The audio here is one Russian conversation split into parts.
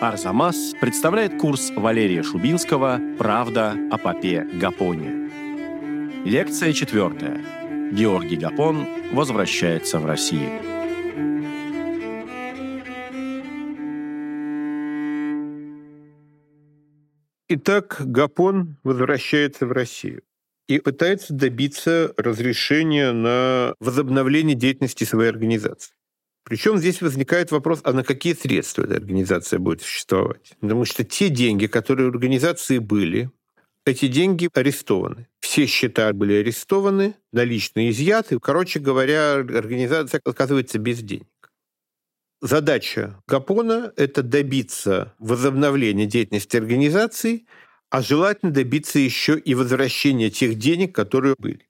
Арзамас представляет курс Валерия Шубинского «Правда о попе Гапоне». Лекция четвертая. Георгий Гапон возвращается в Россию. Итак, Гапон возвращается в Россию и пытается добиться разрешения на возобновление деятельности своей организации. Причем здесь возникает вопрос, а на какие средства эта организация будет существовать? Потому что те деньги, которые у организации были, эти деньги арестованы. Все счета были арестованы, наличные изъяты. Короче говоря, организация оказывается без денег. Задача Гапона – это добиться возобновления деятельности организации, а желательно добиться еще и возвращения тех денег, которые были.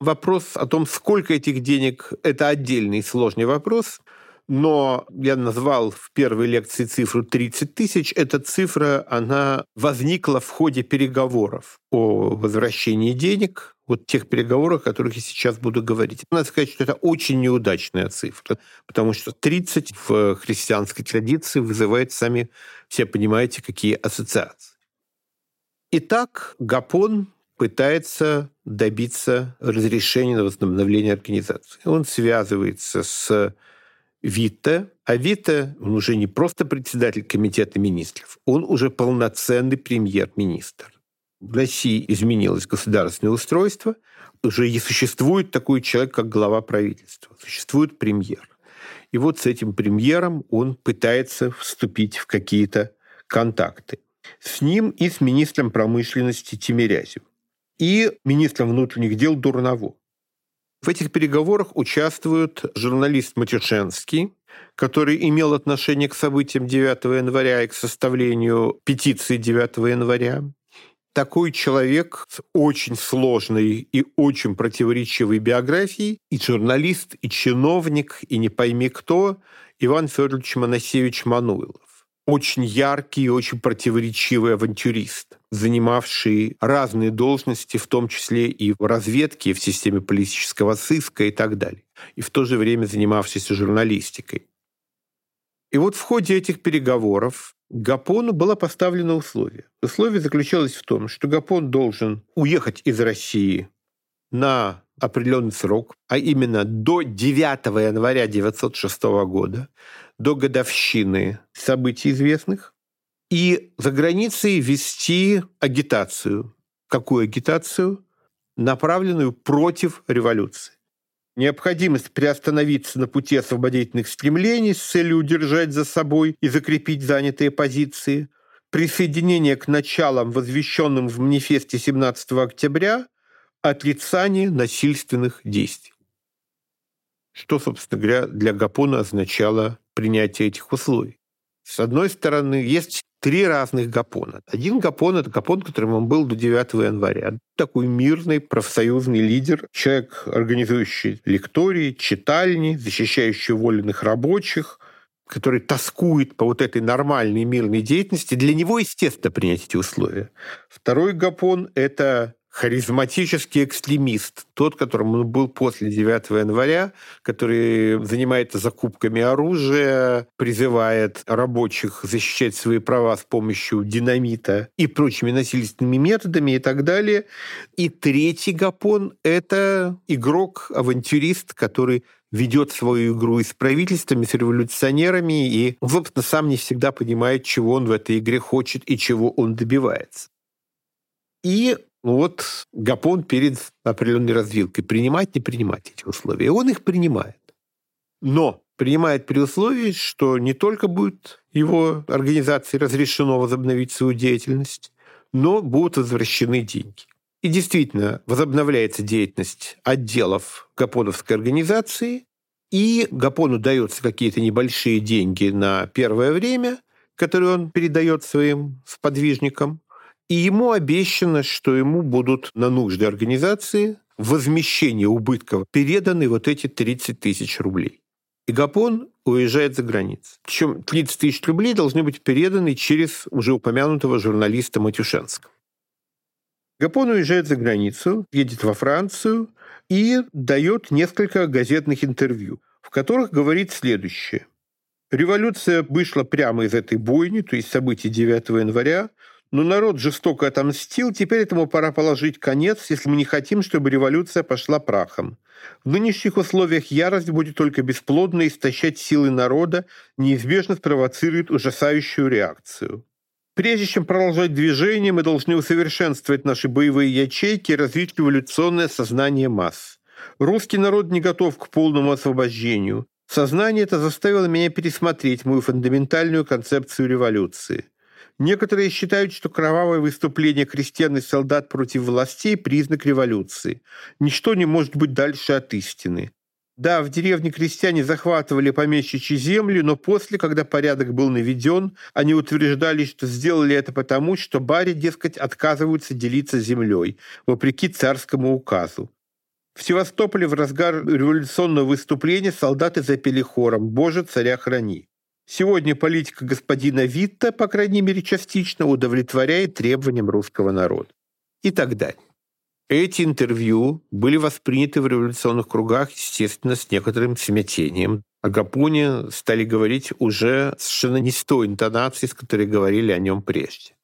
Вопрос о том, сколько этих денег, это отдельный сложный вопрос, но я назвал в первой лекции цифру 30 тысяч. Эта цифра, она возникла в ходе переговоров о возвращении денег, вот тех переговорах, о которых я сейчас буду говорить. Надо сказать, что это очень неудачная цифра, потому что 30 в христианской традиции вызывает, сами все понимаете, какие ассоциации. Итак, Гапон пытается добиться разрешения на возобновление организации. Он связывается с Витте, а Витте, он уже не просто председатель комитета министров, он уже полноценный премьер-министр. В России изменилось государственное устройство, уже и существует такой человек, как глава правительства, существует премьер. И вот с этим премьером он пытается вступить в какие-то контакты. С ним и с министром промышленности Тимирязевым и министром внутренних дел Дурново. В этих переговорах участвует журналист Матюшенский, который имел отношение к событиям 9 января и к составлению петиции 9 января. Такой человек с очень сложной и очень противоречивой биографией, и журналист, и чиновник, и не пойми кто, Иван Федорович Моносевич Мануилов очень яркий и очень противоречивый авантюрист, занимавший разные должности, в том числе и в разведке, и в системе политического сыска и так далее, и в то же время занимавшийся журналистикой. И вот в ходе этих переговоров Гапону было поставлено условие. Условие заключалось в том, что Гапон должен уехать из России на определенный срок, а именно до 9 января 1906 года, до годовщины событий известных, и за границей вести агитацию. Какую агитацию? Направленную против революции. Необходимость приостановиться на пути освободительных стремлений с целью удержать за собой и закрепить занятые позиции, присоединение к началам, возвещенным в манифесте 17 октября, отрицание насильственных действий. Что, собственно говоря, для Гапона означало принятие этих условий. С одной стороны, есть три разных Гапона. Один Гапон – это Гапон, которым он был до 9 января. Такой мирный профсоюзный лидер, человек, организующий лектории, читальни, защищающий уволенных рабочих, который тоскует по вот этой нормальной мирной деятельности, для него, естественно, принять эти условия. Второй Гапон – это харизматический экстремист, тот, которым он был после 9 января, который занимается закупками оружия, призывает рабочих защищать свои права с помощью динамита и прочими насильственными методами и так далее. И третий Гапон – это игрок-авантюрист, который ведет свою игру и с правительствами, с революционерами, и, собственно, сам не всегда понимает, чего он в этой игре хочет и чего он добивается. И ну вот Гапон перед определенной развилкой. Принимать, не принимать эти условия. И он их принимает. Но принимает при условии, что не только будет его организации разрешено возобновить свою деятельность, но будут возвращены деньги. И действительно, возобновляется деятельность отделов Гапоновской организации, и Гапону даются какие-то небольшие деньги на первое время, которые он передает своим сподвижникам, и ему обещано, что ему будут на нужды организации возмещение убытков переданы вот эти 30 тысяч рублей. И Гапон уезжает за границу. Причем 30 тысяч рублей должны быть переданы через уже упомянутого журналиста Матюшенского. Гапон уезжает за границу, едет во Францию и дает несколько газетных интервью, в которых говорит следующее. Революция вышла прямо из этой бойни, то есть событий 9 января, но народ жестоко отомстил, теперь этому пора положить конец, если мы не хотим, чтобы революция пошла прахом. В нынешних условиях ярость будет только бесплодно истощать силы народа, неизбежно спровоцирует ужасающую реакцию. Прежде чем продолжать движение, мы должны усовершенствовать наши боевые ячейки и развить революционное сознание масс. Русский народ не готов к полному освобождению. Сознание это заставило меня пересмотреть мою фундаментальную концепцию революции. Некоторые считают, что кровавое выступление крестьян и солдат против властей – признак революции. Ничто не может быть дальше от истины. Да, в деревне крестьяне захватывали помещичьи земли, но после, когда порядок был наведен, они утверждали, что сделали это потому, что бари, дескать, отказываются делиться землей, вопреки царскому указу. В Севастополе в разгар революционного выступления солдаты запели хором «Боже, царя храни». Сегодня политика господина Витта, по крайней мере частично, удовлетворяет требованиям русского народа. И так далее. Эти интервью были восприняты в революционных кругах, естественно, с некоторым смятением. О Гапоне стали говорить уже совершенно не с той интонацией, с которой говорили о нем прежде.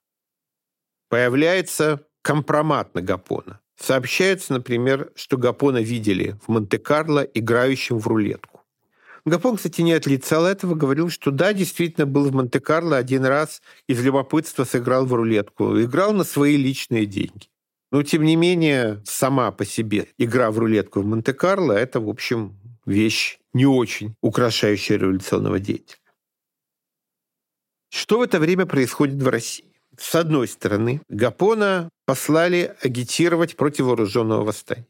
Появляется компромат на Гапона. Сообщается, например, что Гапона видели в Монте-Карло играющим в рулетку. Гапон, кстати, не отлицал этого, говорил, что да, действительно был в Монте-Карло один раз, из любопытства сыграл в рулетку. Играл на свои личные деньги. Но, тем не менее, сама по себе игра в рулетку в Монте-Карло – это, в общем, вещь не очень украшающая революционного деятеля. Что в это время происходит в России? С одной стороны, Гапона послали агитировать против вооруженного восстания.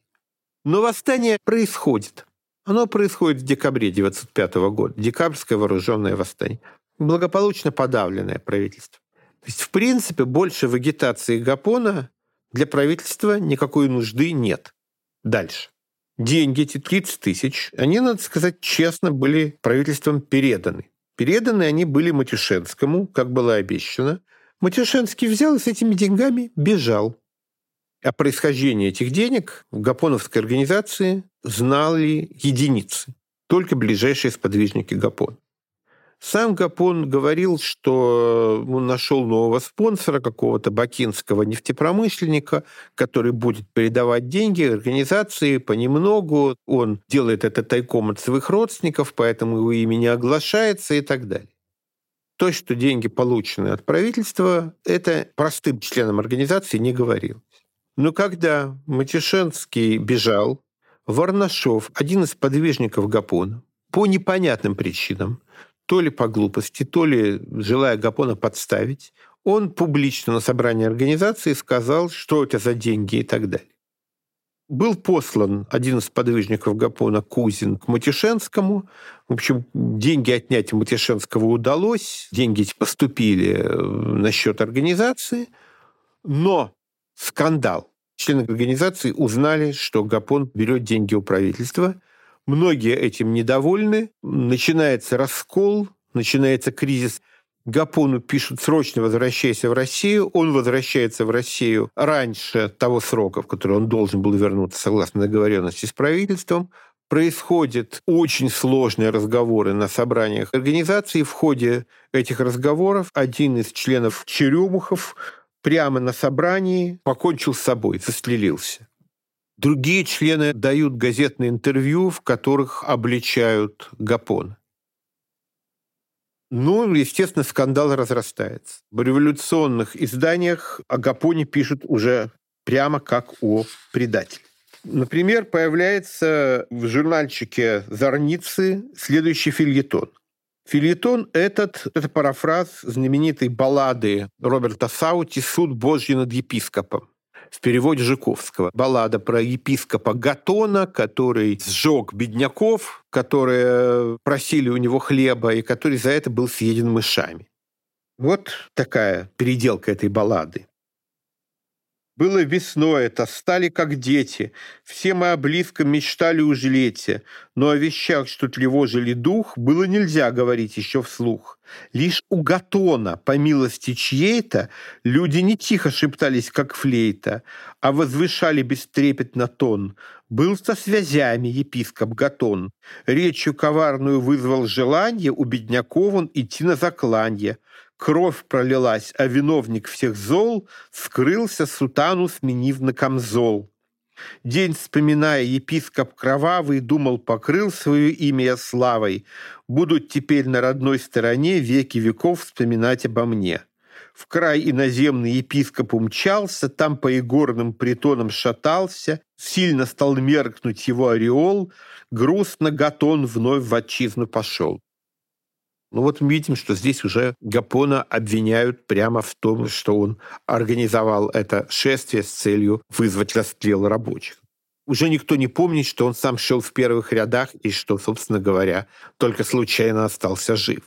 Но восстание происходит. Оно происходит в декабре 1995 года. Декабрьское вооруженное восстание. Благополучно подавленное правительство. То есть, в принципе, больше в агитации Гапона для правительства никакой нужды нет. Дальше. Деньги, эти 30 тысяч, они, надо сказать честно, были правительством переданы. Переданы они были Матюшенскому, как было обещано. Матюшенский взял и с этими деньгами бежал. О происхождении этих денег в Гапоновской организации знали единицы, только ближайшие сподвижники Гапона. Сам Гапон говорил, что он нашел нового спонсора, какого-то бакинского нефтепромышленника, который будет передавать деньги организации понемногу. Он делает это тайком от своих родственников, поэтому его имя не оглашается и так далее. То, что деньги получены от правительства, это простым членам организации не говорилось. Но когда Матишенский бежал, Варнашов, один из подвижников Гапона, по непонятным причинам, то ли по глупости, то ли желая Гапона подставить, он публично на собрании организации сказал, что это за деньги и так далее. Был послан один из подвижников Гапона, Кузин, к Матишенскому. В общем, деньги отнять у Матишенского удалось, деньги эти поступили э, на счет организации, но скандал. Члены организации узнали, что Гапон берет деньги у правительства – Многие этим недовольны. Начинается раскол, начинается кризис. Гапону пишут «срочно возвращайся в Россию». Он возвращается в Россию раньше того срока, в который он должен был вернуться согласно договоренности с правительством. Происходят очень сложные разговоры на собраниях организации. В ходе этих разговоров один из членов Черемухов прямо на собрании покончил с собой, застрелился. Другие члены дают газетные интервью, в которых обличают Гапон. Ну, естественно, скандал разрастается. В революционных изданиях о Гапоне пишут уже прямо как о предателе. Например, появляется в журнальчике «Зорницы» следующий фильетон. Фильетон этот – это парафраз знаменитой баллады Роберта Саути «Суд Божий над епископом» в переводе Жуковского. Баллада про епископа Гатона, который сжег бедняков, которые просили у него хлеба, и который за это был съеден мышами. Вот такая переделка этой баллады. Было весной, это стали как дети. Все мы о близком мечтали уже лете, но о вещах, что тревожили дух, было нельзя говорить еще вслух. Лишь у Гатона, по милости чьей-то, люди не тихо шептались, как флейта, а возвышали бестрепетно тон. Был со связями епископ Гатон. Речью коварную вызвал желание у бедняков он идти на закланье. Кровь пролилась, а виновник всех зол скрылся сутану, сменив на камзол. День, вспоминая, епископ кровавый, думал, покрыл свое имя славой. Будут теперь на родной стороне веки веков вспоминать обо мне. В край иноземный епископ умчался, там по игорным притонам шатался, сильно стал меркнуть его ореол, грустно Гатон вновь в отчизну пошел. Ну вот мы видим, что здесь уже Гапона обвиняют прямо в том, что он организовал это шествие с целью вызвать расстрел рабочих. Уже никто не помнит, что он сам шел в первых рядах и что, собственно говоря, только случайно остался жив.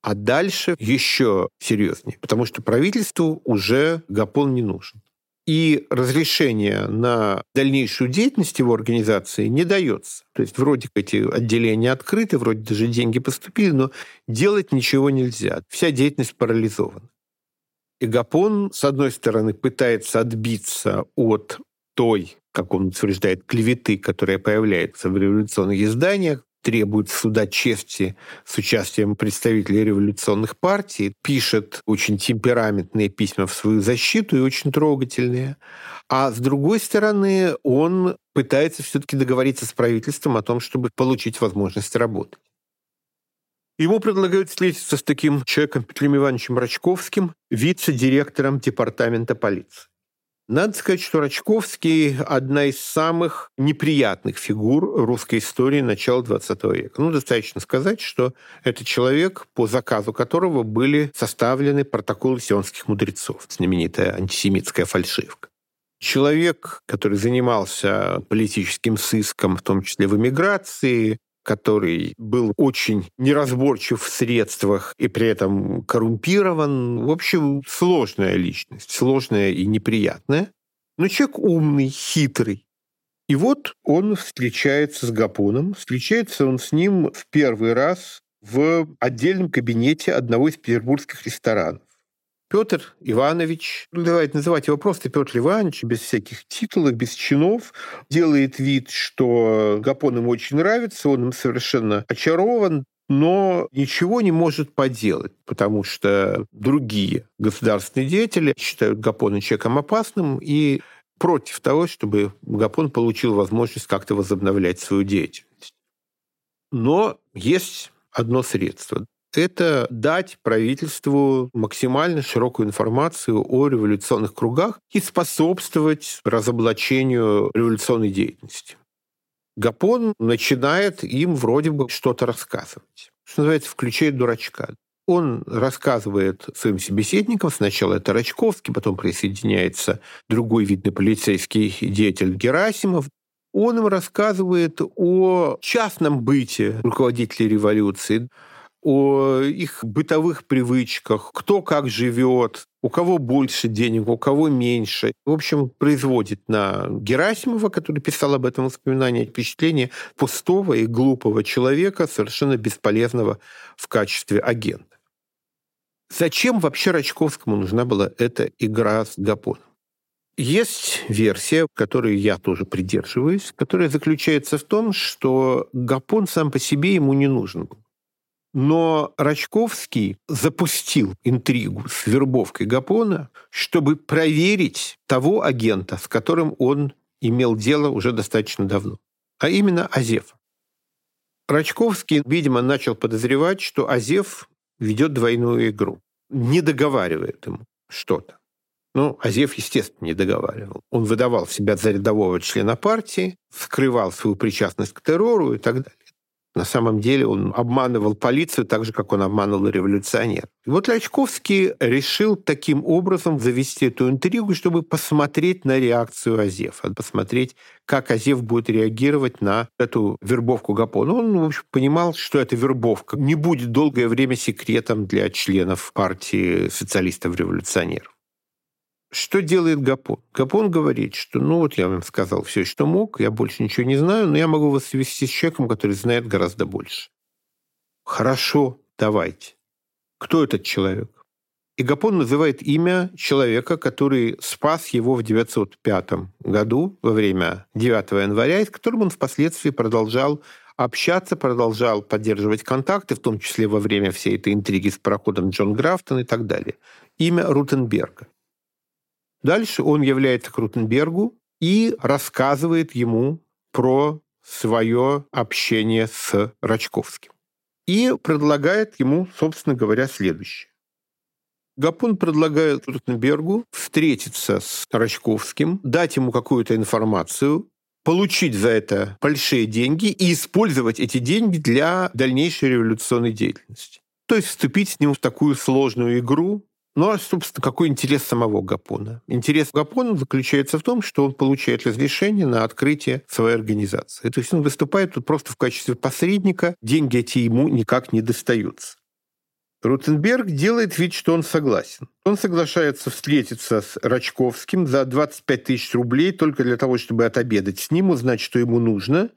А дальше еще серьезнее, потому что правительству уже Гапон не нужен и разрешение на дальнейшую деятельность его организации не дается. То есть вроде эти отделения открыты, вроде даже деньги поступили, но делать ничего нельзя. Вся деятельность парализована. И Гапон, с одной стороны, пытается отбиться от той, как он утверждает, клеветы, которая появляется в революционных изданиях, требует суда чести с участием представителей революционных партий, пишет очень темпераментные письма в свою защиту и очень трогательные. А с другой стороны, он пытается все-таки договориться с правительством о том, чтобы получить возможность работать. Ему предлагают встретиться с таким человеком Петром Ивановичем Рачковским, вице-директором департамента полиции. Надо сказать, что Рачковский – одна из самых неприятных фигур русской истории начала XX века. Ну, достаточно сказать, что это человек, по заказу которого были составлены протоколы сионских мудрецов, знаменитая антисемитская фальшивка. Человек, который занимался политическим сыском, в том числе в эмиграции, который был очень неразборчив в средствах и при этом коррумпирован. В общем, сложная личность, сложная и неприятная. Но человек умный, хитрый. И вот он встречается с Гапоном. Встречается он с ним в первый раз в отдельном кабинете одного из петербургских ресторанов. Петр Иванович, ну, давайте называть его просто Петр Иванович, без всяких титулов, без чинов, делает вид, что Гапон ему очень нравится, он им совершенно очарован, но ничего не может поделать, потому что другие государственные деятели считают Гапона человеком опасным и против того, чтобы Гапон получил возможность как-то возобновлять свою деятельность. Но есть одно средство это дать правительству максимально широкую информацию о революционных кругах и способствовать разоблачению революционной деятельности. Гапон начинает им вроде бы что-то рассказывать. Что называется, включает дурачка. Он рассказывает своим собеседникам, сначала это Рачковский, потом присоединяется другой видный полицейский деятель Герасимов, он им рассказывает о частном быте руководителей революции, о их бытовых привычках, кто как живет, у кого больше денег, у кого меньше. В общем, производит на Герасимова, который писал об этом воспоминании, впечатление пустого и глупого человека, совершенно бесполезного в качестве агента. Зачем вообще Рачковскому нужна была эта игра с Гапоном? Есть версия, которой я тоже придерживаюсь, которая заключается в том, что Гапон сам по себе ему не нужен был. Но Рачковский запустил интригу с вербовкой Гапона, чтобы проверить того агента, с которым он имел дело уже достаточно давно, а именно Азефа. Рачковский, видимо, начал подозревать, что Азеф ведет двойную игру, не договаривает ему что-то. Ну, Азеф, естественно, не договаривал. Он выдавал себя за рядового члена партии, скрывал свою причастность к террору и так далее. На самом деле он обманывал полицию так же, как он обманывал революционер. И вот Рачковский решил таким образом завести эту интригу, чтобы посмотреть на реакцию Азефа, посмотреть, как Азеф будет реагировать на эту вербовку Гапона. Он, в общем, понимал, что эта вербовка не будет долгое время секретом для членов партии социалистов-революционеров. Что делает Гапон? Гапон говорит, что ну вот я вам сказал все, что мог, я больше ничего не знаю, но я могу вас свести с человеком, который знает гораздо больше. Хорошо, давайте. Кто этот человек? И Гапон называет имя человека, который спас его в 905 году во время 9 января, и с которым он впоследствии продолжал общаться, продолжал поддерживать контакты, в том числе во время всей этой интриги с пароходом Джон Графтон и так далее. Имя Рутенберга. Дальше он является к Рутенбергу и рассказывает ему про свое общение с Рачковским. И предлагает ему, собственно говоря, следующее. Гапон предлагает Рутенбергу встретиться с Рачковским, дать ему какую-то информацию, получить за это большие деньги и использовать эти деньги для дальнейшей революционной деятельности. То есть вступить с ним в такую сложную игру, ну, а, собственно, какой интерес самого Гапона? Интерес Гапона заключается в том, что он получает разрешение на открытие своей организации. То есть он выступает тут просто в качестве посредника, деньги эти ему никак не достаются. Рутенберг делает вид, что он согласен. Он соглашается встретиться с Рачковским за 25 тысяч рублей только для того, чтобы отобедать с ним, узнать, что ему нужно,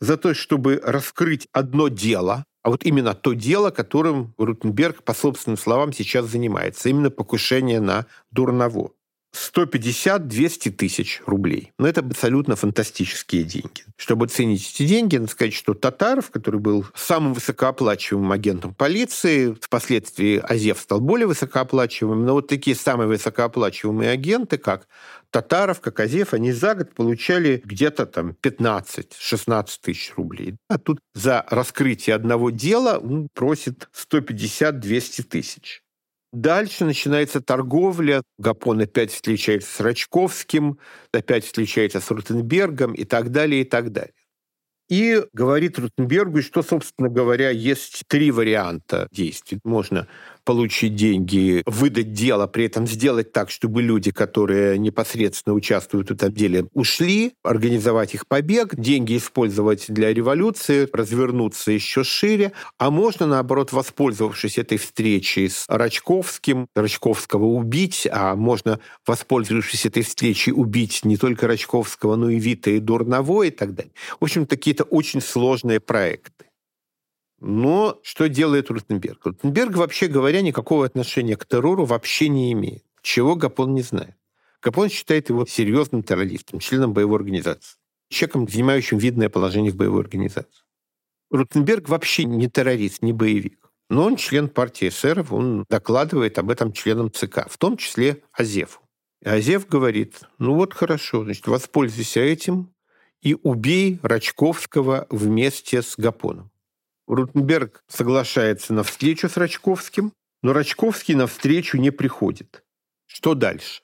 за то, чтобы раскрыть одно дело, а вот именно то дело, которым Рутенберг, по собственным словам, сейчас занимается, именно покушение на Дурново. 150-200 тысяч рублей. Но это абсолютно фантастические деньги. Чтобы оценить эти деньги, надо сказать, что Татаров, который был самым высокооплачиваемым агентом полиции, впоследствии Азев стал более высокооплачиваемым, но вот такие самые высокооплачиваемые агенты, как Татаров, как Азев, они за год получали где-то там 15-16 тысяч рублей. А тут за раскрытие одного дела он просит 150-200 тысяч. Дальше начинается торговля. Гапон опять встречается с Рачковским, опять встречается с Рутенбергом и так далее, и так далее. И говорит Рутенбергу, что, собственно говоря, есть три варианта действий. Можно получить деньги, выдать дело, при этом сделать так, чтобы люди, которые непосредственно участвуют в этом деле, ушли, организовать их побег, деньги использовать для революции, развернуться еще шире, а можно, наоборот, воспользовавшись этой встречей с Рачковским, Рачковского убить, а можно, воспользовавшись этой встречей, убить не только Рачковского, но и Вита и Дурново и так далее. В общем, какие-то очень сложные проекты. Но что делает Рутенберг? Рутенберг, вообще говоря, никакого отношения к террору вообще не имеет, чего Гапон не знает. Гапон считает его серьезным террористом, членом боевой организации, человеком, занимающим видное положение в боевой организации. Рутенберг вообще не террорист, не боевик. Но он член партии эсеров, он докладывает об этом членам ЦК, в том числе Азефу. И Азеф говорит, ну вот хорошо, значит, воспользуйся этим и убей Рачковского вместе с Гапоном. Рутенберг соглашается на встречу с Рачковским, но Рачковский на встречу не приходит. Что дальше?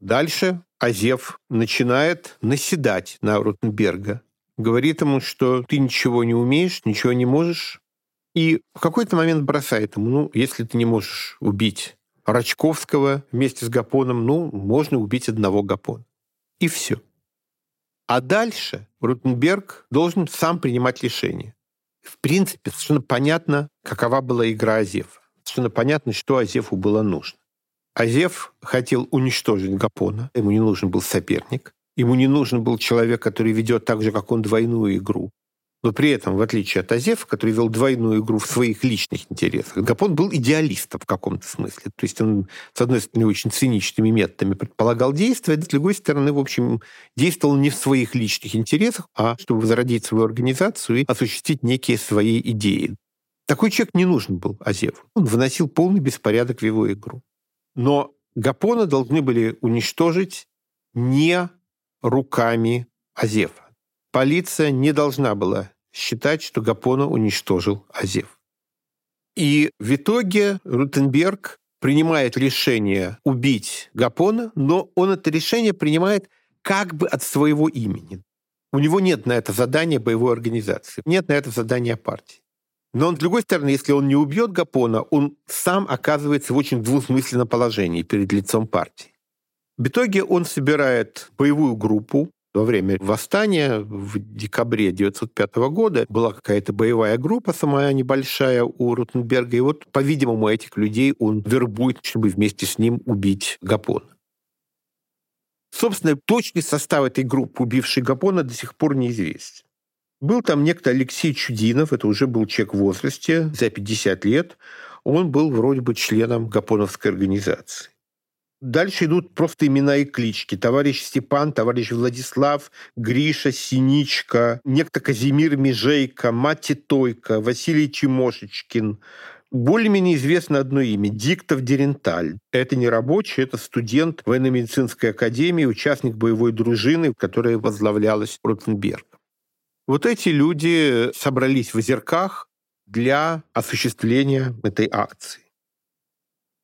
Дальше Азев начинает наседать на Рутенберга. Говорит ему, что ты ничего не умеешь, ничего не можешь. И в какой-то момент бросает ему, ну, если ты не можешь убить Рачковского вместе с Гапоном, ну, можно убить одного Гапона. И все. А дальше Рутенберг должен сам принимать решение в принципе, совершенно понятно, какова была игра Азефа. Совершенно понятно, что Азефу было нужно. Азеф хотел уничтожить Гапона, ему не нужен был соперник, ему не нужен был человек, который ведет так же, как он, двойную игру. Но при этом, в отличие от Азефа, который вел двойную игру в своих личных интересах, Гапон был идеалистом в каком-то смысле. То есть он, с одной стороны, очень циничными методами предполагал действия, а с другой стороны, в общем, действовал не в своих личных интересах, а чтобы возродить свою организацию и осуществить некие свои идеи. Такой человек не нужен был Азефу. Он вносил полный беспорядок в его игру. Но Гапона должны были уничтожить не руками Азефа. Полиция не должна была считать, что Гапона уничтожил Азев. И в итоге Рутенберг принимает решение убить Гапона, но он это решение принимает как бы от своего имени. У него нет на это задания боевой организации, нет на это задания партии. Но он, с другой стороны, если он не убьет Гапона, он сам оказывается в очень двусмысленном положении перед лицом партии. В итоге он собирает боевую группу, во время восстания в декабре 1905 года была какая-то боевая группа самая небольшая у Ротенберга, и вот, по-видимому, этих людей он вербует, чтобы вместе с ним убить Гапона. Собственно, точный состав этой группы, убившей Гапона, до сих пор неизвестен. Был там некто Алексей Чудинов, это уже был человек в возрасте, за 50 лет. Он был вроде бы членом Гапоновской организации. Дальше идут просто имена и клички. Товарищ Степан, товарищ Владислав, Гриша, Синичка, некто Казимир Межейко, Мати Тойко, Василий Чемошечкин. Более-менее известно одно имя – Диктов Деренталь. Это не рабочий, это студент военно-медицинской академии, участник боевой дружины, которая возглавлялась Ротенбергом. Вот эти люди собрались в озерках для осуществления этой акции.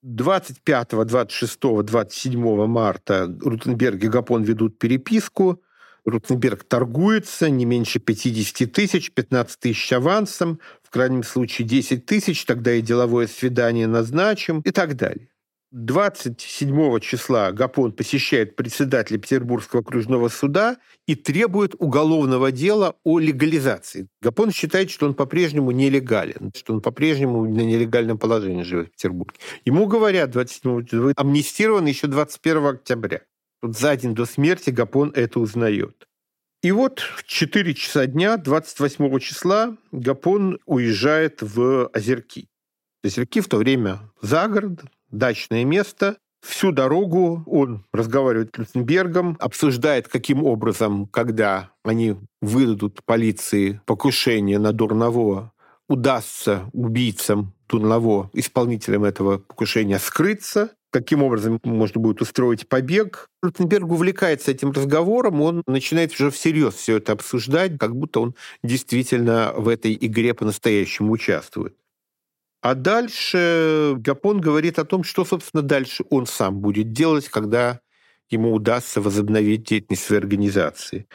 25, 26, 27 марта Рутенберг и Гапон ведут переписку. Рутенберг торгуется не меньше 50 тысяч, 15 тысяч авансом, в крайнем случае 10 тысяч, тогда и деловое свидание назначим и так далее. 27 числа Гапон посещает председателя Петербургского окружного суда и требует уголовного дела о легализации. Гапон считает, что он по-прежнему нелегален, что он по-прежнему на нелегальном положении живет в Петербурге. Ему говорят 27 числа, вы амнистированы еще 21 октября. Вот за день до смерти Гапон это узнает. И вот в 4 часа дня, 28 числа, Гапон уезжает в Озерки. Озерки в то время за город, дачное место. Всю дорогу он разговаривает с Люценбергом, обсуждает, каким образом, когда они выдадут полиции покушение на Дурново, удастся убийцам Дурново, исполнителям этого покушения, скрыться, каким образом можно будет устроить побег. Ротенберг увлекается этим разговором, он начинает уже всерьез все это обсуждать, как будто он действительно в этой игре по-настоящему участвует. А дальше Гапон говорит о том, что, собственно, дальше он сам будет делать, когда ему удастся возобновить деятельность своей организации.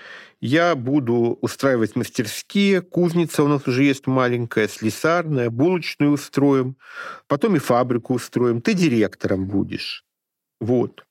Я буду устраивать мастерские, кузница у нас уже есть маленькая, слесарная, булочную устроим, потом и фабрику устроим, ты директором будешь. Вот.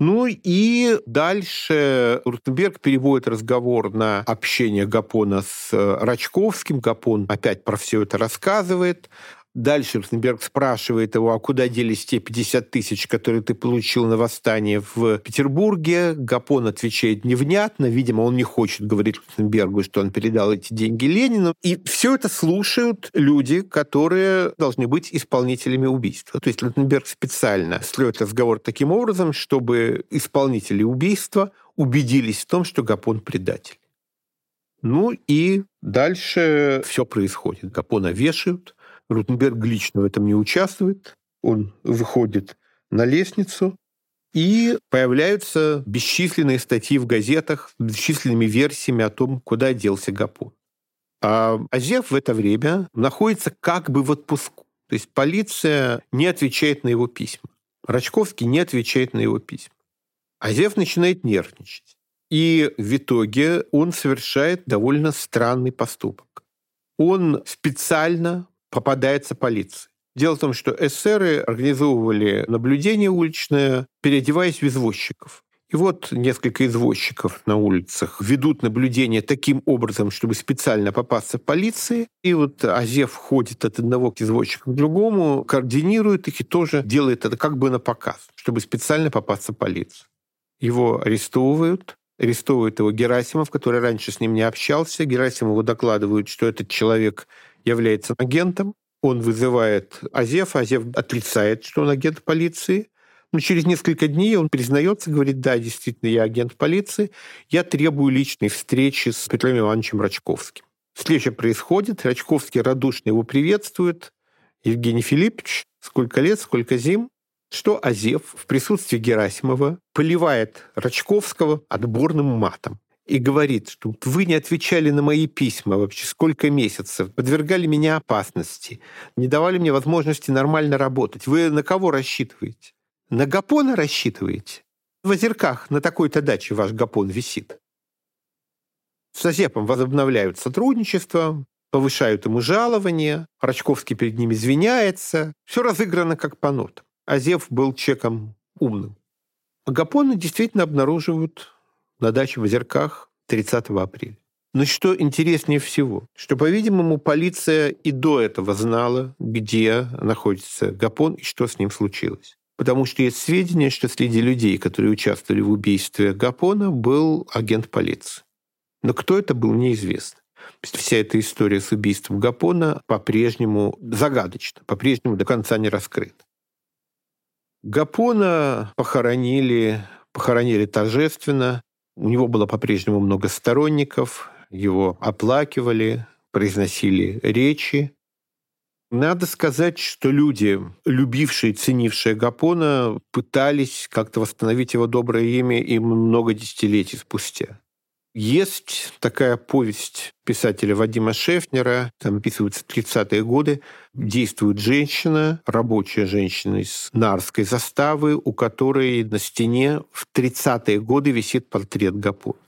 Ну и дальше Рутенберг переводит разговор на общение Гапона с Рачковским. Гапон опять про все это рассказывает. Дальше Ротенберг спрашивает его, а куда делись те 50 тысяч, которые ты получил на восстание в Петербурге? Гапон отвечает невнятно. Видимо, он не хочет говорить Ротенбергу, что он передал эти деньги Ленину. И все это слушают люди, которые должны быть исполнителями убийства. То есть Ротенберг специально строит разговор таким образом, чтобы исполнители убийства убедились в том, что Гапон предатель. Ну и дальше все происходит. Гапона вешают, Рутенберг лично в этом не участвует. Он выходит на лестницу, и появляются бесчисленные статьи в газетах с бесчисленными версиями о том, куда делся Гапон. А Азев в это время находится как бы в отпуску. То есть полиция не отвечает на его письма. Рачковский не отвечает на его письма. Азев начинает нервничать. И в итоге он совершает довольно странный поступок. Он специально попадается полиции. Дело в том, что эсеры организовывали наблюдение уличное, переодеваясь в извозчиков. И вот несколько извозчиков на улицах ведут наблюдение таким образом, чтобы специально попасться полиции. И вот Азев ходит от одного к извозчику к другому, координирует их и тоже делает это как бы на показ, чтобы специально попасться полиции. Его арестовывают, арестовывает его Герасимов, который раньше с ним не общался. Герасимову докладывают, что этот человек является агентом. Он вызывает Азефа, Азеф отрицает, что он агент полиции. Но через несколько дней он признается, говорит, да, действительно, я агент полиции, я требую личной встречи с Петром Ивановичем Рачковским. Встреча происходит, Рачковский радушно его приветствует. Евгений Филиппович, сколько лет, сколько зим, что Азев в присутствии Герасимова поливает Рачковского отборным матом и говорит, что вы не отвечали на мои письма вообще сколько месяцев, подвергали меня опасности, не давали мне возможности нормально работать. Вы на кого рассчитываете? На Гапона рассчитываете? В озерках на такой-то даче ваш Гапон висит. С Азепом возобновляют сотрудничество, повышают ему жалование, Рачковский перед ним извиняется. Все разыграно как по нотам. Азев был человеком умным. А Гапона действительно обнаруживают на даче в Озерках 30 апреля. Но что интереснее всего, что, по-видимому, полиция и до этого знала, где находится Гапон и что с ним случилось. потому что есть сведения, что среди людей, которые участвовали в убийстве Гапона, был агент полиции. Но кто это был, неизвестно. Вся эта история с убийством Гапона по-прежнему загадочна, по-прежнему до конца не раскрыта. Гапона похоронили, похоронили торжественно. У него было по-прежнему много сторонников, его оплакивали, произносили речи. Надо сказать, что люди, любившие, ценившие Гапона, пытались как-то восстановить его доброе имя и много десятилетий спустя. Есть такая повесть писателя Вадима Шефнера, там описываются 30-е годы. Действует женщина, рабочая женщина из Нарской заставы, у которой на стене в 30-е годы висит портрет Гапона.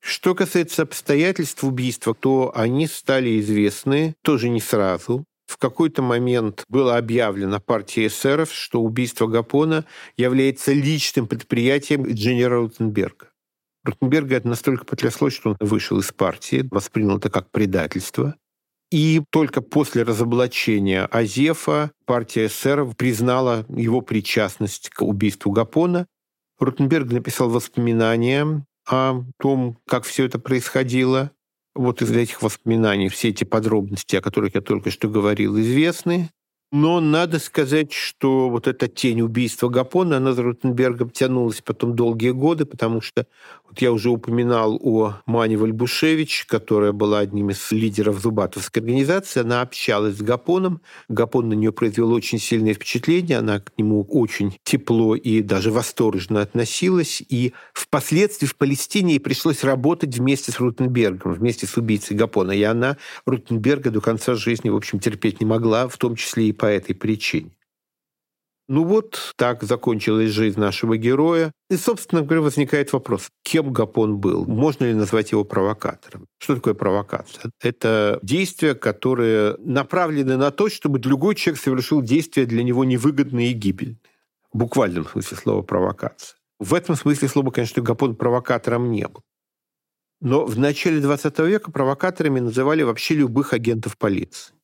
Что касается обстоятельств убийства, то они стали известны тоже не сразу. В какой-то момент было объявлено партией эсеров, что убийство Гапона является личным предприятием Дженера Ротенберга. Ротенберга это настолько потрясло, что он вышел из партии, воспринял это как предательство. И только после разоблачения Азефа партия эсеров признала его причастность к убийству Гапона. Ротенберг написал воспоминания о том, как все это происходило. Вот из этих воспоминаний все эти подробности, о которых я только что говорил, известны. Но надо сказать, что вот эта тень убийства Гапона, она за Ротенбергом тянулась потом долгие годы, потому что вот я уже упоминал о Мане Вальбушевич, которая была одним из лидеров Зубатовской организации. Она общалась с Гапоном. Гапон на нее произвел очень сильное впечатление. Она к нему очень тепло и даже восторженно относилась. И впоследствии в Палестине ей пришлось работать вместе с Рутенбергом, вместе с убийцей Гапона. И она Рутенберга до конца жизни, в общем, терпеть не могла, в том числе и по этой причине. Ну вот так закончилась жизнь нашего героя. И, собственно говоря, возникает вопрос, кем Гапон был? Можно ли назвать его провокатором? Что такое провокация? Это действия, которые направлены на то, чтобы другой человек совершил действия для него невыгодные и гибельные. В буквальном смысле слова провокация. В этом смысле слова, конечно, Гапон провокатором не был. Но в начале 20 века провокаторами называли вообще любых агентов полиции.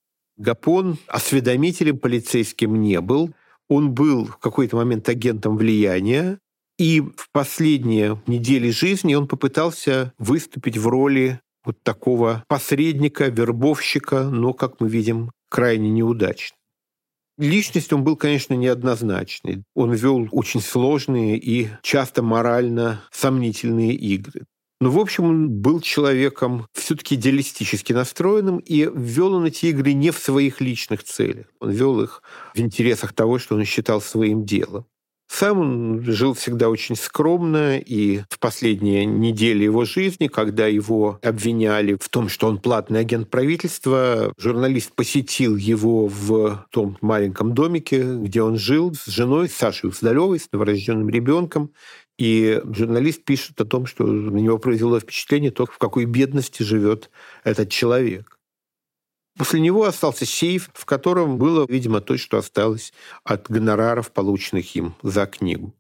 Гапон осведомителем полицейским не был. Он был в какой-то момент агентом влияния. И в последние недели жизни он попытался выступить в роли вот такого посредника, вербовщика, но, как мы видим, крайне неудачно. Личность он был, конечно, неоднозначный. Он вел очень сложные и часто морально сомнительные игры. Но, в общем, он был человеком все-таки идеалистически настроенным и вел он эти игры не в своих личных целях. Он вел их в интересах того, что он считал своим делом. Сам он жил всегда очень скромно, и в последние недели его жизни, когда его обвиняли в том, что он платный агент правительства, журналист посетил его в том маленьком домике, где он жил с женой, Сашей Уздалевой, с новорожденным ребенком, и журналист пишет о том, что на него произвело впечатление то, в какой бедности живет этот человек. После него остался сейф, в котором было, видимо, то, что осталось от гонораров, полученных им за книгу.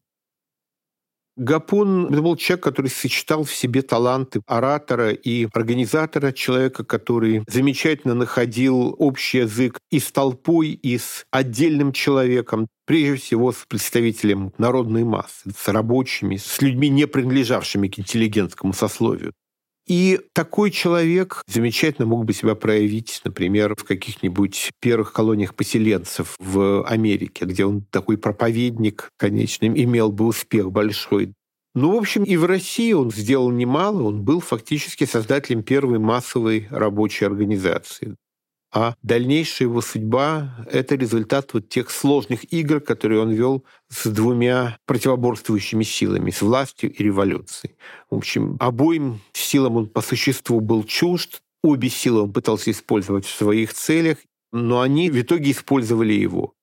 Гапон это был человек, который сочетал в себе таланты оратора и организатора, человека, который замечательно находил общий язык и с толпой, и с отдельным человеком, прежде всего с представителем народной массы, с рабочими, с людьми, не принадлежавшими к интеллигентскому сословию. И такой человек замечательно мог бы себя проявить, например, в каких-нибудь первых колониях поселенцев в Америке, где он такой проповедник, конечно, имел бы успех большой. Ну, в общем, и в России он сделал немало. Он был фактически создателем первой массовой рабочей организации. А дальнейшая его судьба – это результат вот тех сложных игр, которые он вел с двумя противоборствующими силами, с властью и революцией. В общем, обоим силам он по существу был чужд, обе силы он пытался использовать в своих целях, но они в итоге использовали его.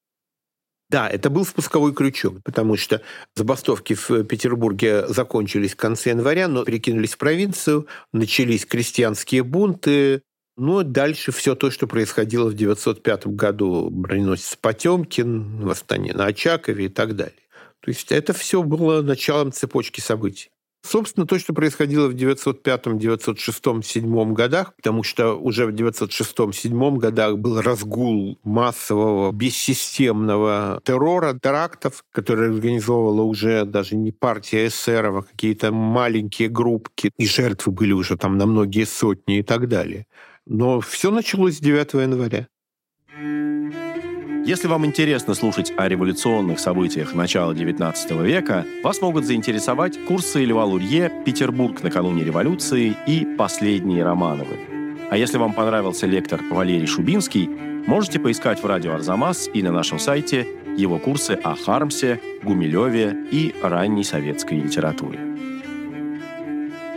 Да, это был спусковой крючок, потому что забастовки в Петербурге закончились в конце января, но перекинулись в провинцию, начались крестьянские бунты, ну, дальше все то, что происходило в 905 году, броненосец Потемкин, восстание на Очакове и так далее. То есть это все было началом цепочки событий. Собственно, то, что происходило в 905, 906, 907 годах, потому что уже в 906-907 годах был разгул массового, бессистемного террора, терактов, который организовывала уже даже не партия эсеров, а какие-то маленькие группки, и жертвы были уже там на многие сотни и так далее. Но все началось с 9 января. Если вам интересно слушать о революционных событиях начала XIX века, вас могут заинтересовать курсы Льва Лурье «Петербург накануне революции» и «Последние Романовы». А если вам понравился лектор Валерий Шубинский, можете поискать в радио «Арзамас» и на нашем сайте его курсы о Хармсе, Гумилеве и ранней советской литературе.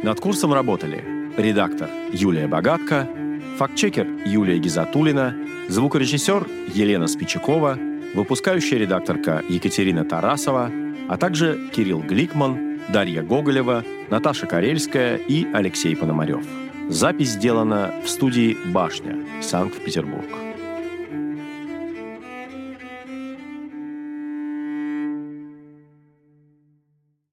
Над курсом работали редактор Юлия Богатко, фактчекер Юлия Гизатулина, звукорежиссер Елена Спичакова, выпускающая редакторка Екатерина Тарасова, а также Кирилл Гликман, Дарья Гоголева, Наташа Карельская и Алексей Пономарев. Запись сделана в студии «Башня», Санкт-Петербург.